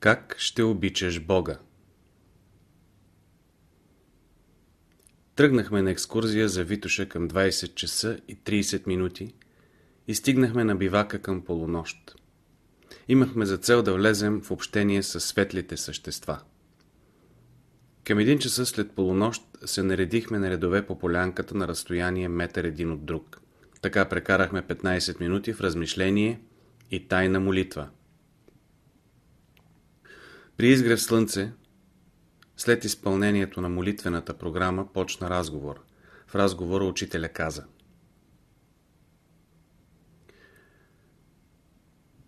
Как ще обичаш Бога? Тръгнахме на екскурзия за Витуша към 20 часа и 30 минути и стигнахме на бивака към полунощ. Имахме за цел да влезем в общение с светлите същества. Към един часа след полунощ се наредихме на редове по полянката на разстояние метър един от друг. Така прекарахме 15 минути в размишление и тайна молитва. При изгрев слънце, след изпълнението на молитвената програма, почна разговор. В разговора учителя каза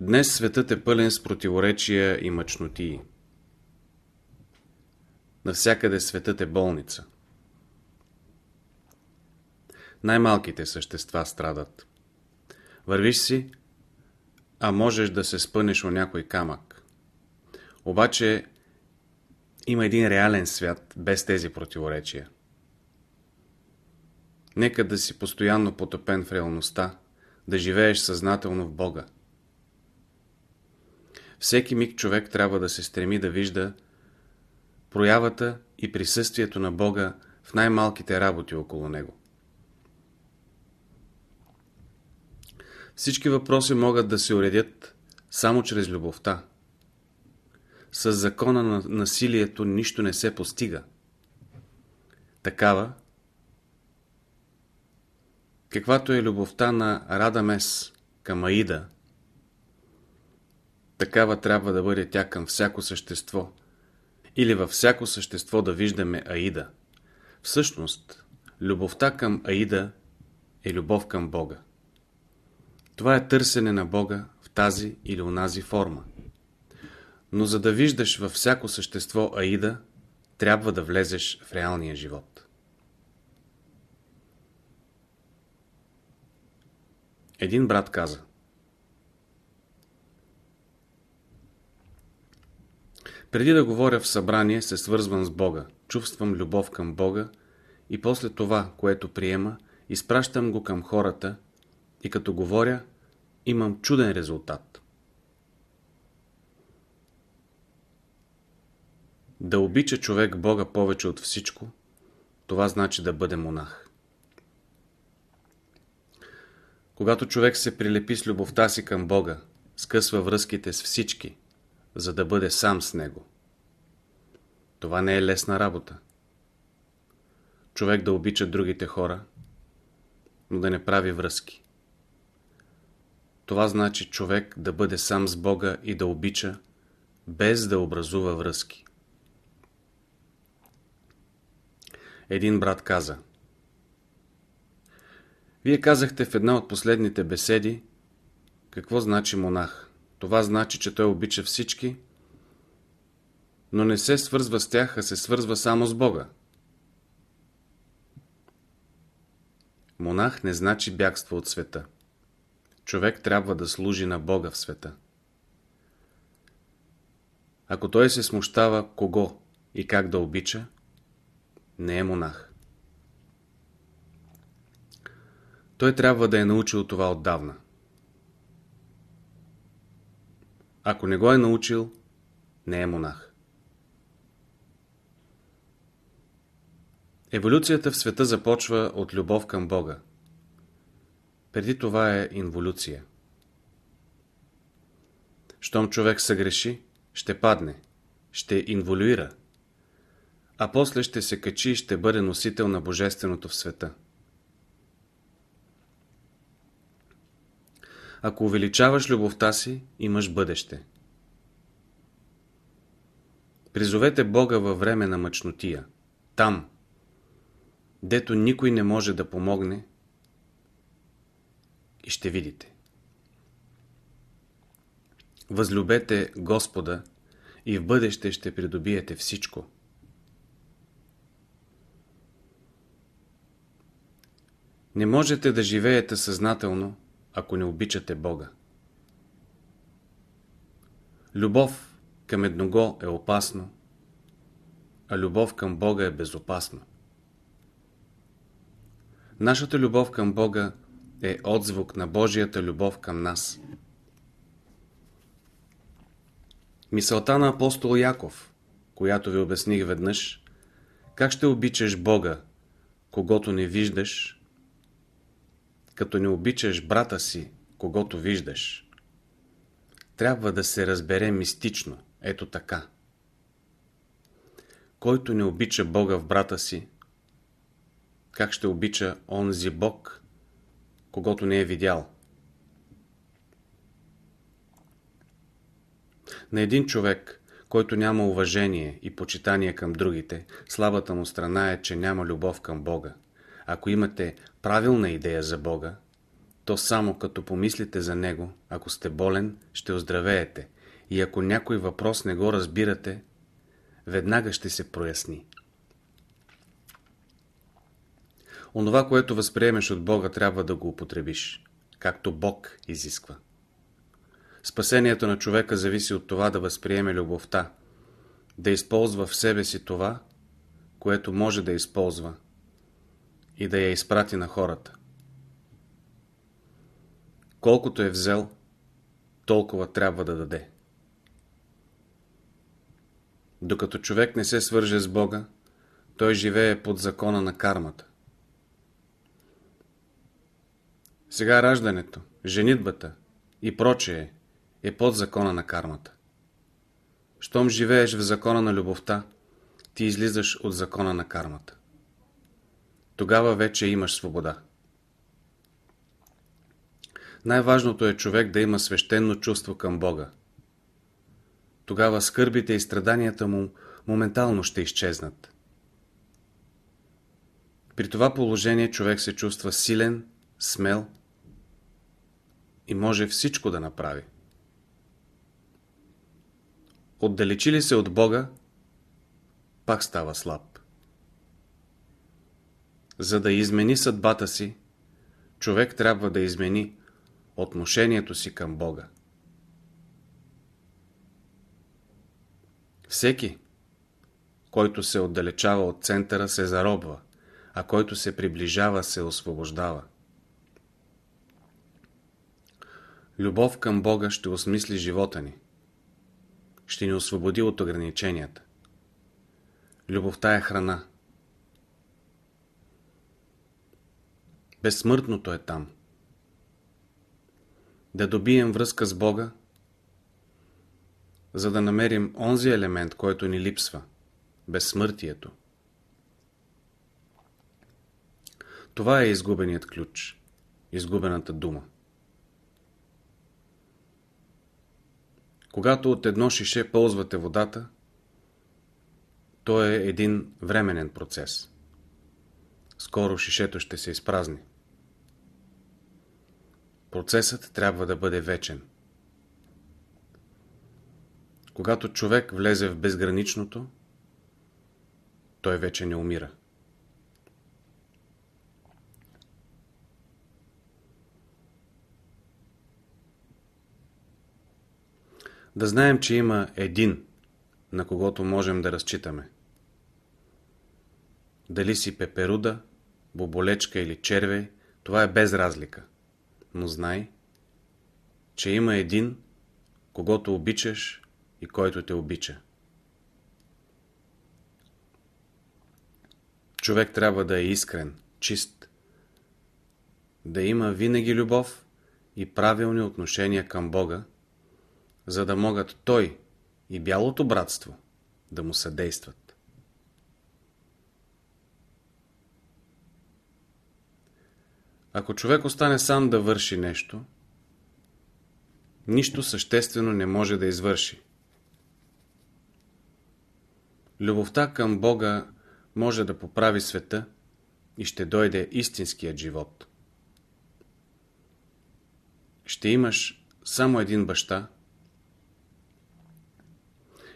Днес светът е пълен с противоречия и мъчнотии. Навсякъде светът е болница. Най-малките същества страдат. Вървиш си, а можеш да се спънеш о някой камък. Обаче има един реален свят без тези противоречия. Нека да си постоянно потопен в реалността, да живееш съзнателно в Бога. Всеки миг човек трябва да се стреми да вижда проявата и присъствието на Бога в най-малките работи около него. Всички въпроси могат да се уредят само чрез любовта. С закона на насилието нищо не се постига. Такава, каквато е любовта на Радамес към Аида, такава трябва да бъде тя към всяко същество, или във всяко същество да виждаме Аида. Всъщност, любовта към Аида е любов към Бога. Това е търсене на Бога в тази или онази форма. Но за да виждаш във всяко същество Аида, трябва да влезеш в реалния живот. Един брат каза Преди да говоря в събрание, се свързвам с Бога, чувствам любов към Бога и после това, което приема, изпращам го към хората и като говоря, имам чуден резултат. Да обича човек Бога повече от всичко, това значи да бъде монах. Когато човек се прилепи с любовта си към Бога, скъсва връзките с всички, за да бъде сам с Него. Това не е лесна работа. Човек да обича другите хора, но да не прави връзки. Това значи човек да бъде сам с Бога и да обича, без да образува връзки. Един брат каза Вие казахте в една от последните беседи какво значи монах. Това значи, че той обича всички, но не се свързва с тях, а се свързва само с Бога. Монах не значи бягство от света човек трябва да служи на Бога в света. Ако той се смущава кого и как да обича, не е монах. Той трябва да е научил това отдавна. Ако не го е научил, не е монах. Еволюцията в света започва от любов към Бога. Преди това е инволюция. Щом човек съгреши, ще падне, ще инволюира, а после ще се качи и ще бъде носител на Божественото в света. Ако увеличаваш любовта си, имаш бъдеще. Призовете Бога във време на мъчнотия. Там, дето никой не може да помогне, и ще видите. Възлюбете Господа и в бъдеще ще придобиете всичко. Не можете да живеете съзнателно, ако не обичате Бога. Любов към едного е опасно, а любов към Бога е безопасно. Нашата любов към Бога е отзвук на Божията любов към нас. Мисълта на апостол Яков, която ви обясних веднъж, как ще обичаш Бога, когато не виждаш, като не обичаш брата си, когато виждаш. Трябва да се разбере мистично, ето така. Който не обича Бога в брата си, как ще обича онзи Бог, когато не е видял? На един човек, който няма уважение и почитание към другите, слабата му страна е, че няма любов към Бога. Ако имате правилна идея за Бога, то само като помислите за Него, ако сте болен, ще оздравеете. И ако някой въпрос не го разбирате, веднага ще се проясни. Онова, което възприемеш от Бога, трябва да го употребиш, както Бог изисква. Спасението на човека зависи от това да възприеме любовта, да използва в себе си това, което може да използва и да я изпрати на хората. Колкото е взел, толкова трябва да даде. Докато човек не се свърже с Бога, той живее под закона на кармата. Сега раждането, женитбата и прочее е под закона на кармата. Щом живееш в закона на любовта, ти излизаш от закона на кармата. Тогава вече имаш свобода. Най-важното е човек да има свещено чувство към Бога. Тогава скърбите и страданията му моментално ще изчезнат. При това положение човек се чувства силен, смел и може всичко да направи. Отдалечи ли се от Бога, пак става слаб. За да измени съдбата си, човек трябва да измени отношението си към Бога. Всеки, който се отдалечава от центъра, се заробва, а който се приближава, се освобождава. Любов към Бога ще осмисли живота ни. Ще ни освободи от ограниченията. Любовта е храна. Безсмъртното е там. Да добием връзка с Бога, за да намерим онзи елемент, който ни липсва – безсмъртието. Това е изгубеният ключ, изгубената дума. Когато от едно шише ползвате водата, то е един временен процес. Скоро шишето ще се изпразни. Процесът трябва да бъде вечен. Когато човек влезе в безграничното, той вече не умира. Да знаем, че има един, на когото можем да разчитаме. Дали си пеперуда, боболечка или червей, това е без разлика. Но знай, че има един, когато обичаш и който те обича. Човек трябва да е искрен, чист, да има винаги любов и правилни отношения към Бога, за да могат той и бялото братство да му съдействат. Ако човек остане сам да върши нещо, нищо съществено не може да извърши. Любовта към Бога може да поправи света и ще дойде истинският живот. Ще имаш само един баща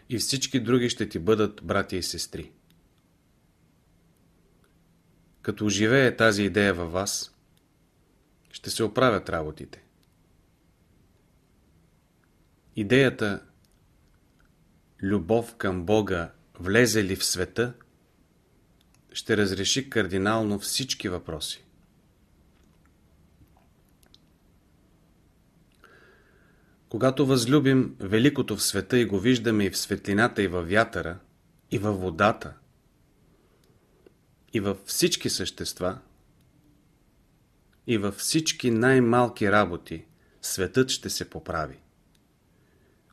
и всички други ще ти бъдат братя и сестри. Като оживее тази идея във вас, ще се оправят работите. Идеята любов към Бога влезе ли в света, ще разреши кардинално всички въпроси. Когато възлюбим великото в света и го виждаме и в светлината, и във вятъра, и във водата, и във всички същества, и във всички най-малки работи, светът ще се поправи.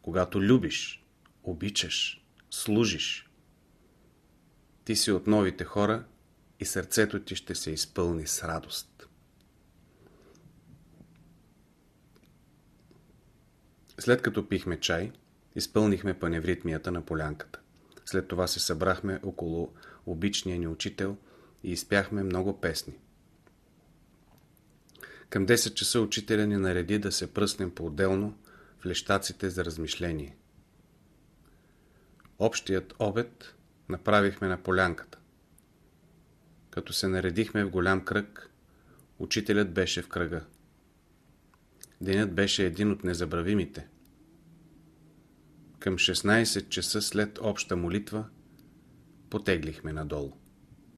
Когато любиш, обичаш, служиш, ти си от новите хора и сърцето ти ще се изпълни с радост. След като пихме чай, изпълнихме паневритмията на полянката. След това се събрахме около обичния ни учител и изпяхме много песни. Към 10 часа учителя ни нареди да се пръснем по-отделно в лещаците за размишление. Общият обед направихме на полянката. Като се наредихме в голям кръг, учителят беше в кръга. Денят беше един от незабравимите. Към 16 часа след обща молитва потеглихме надолу.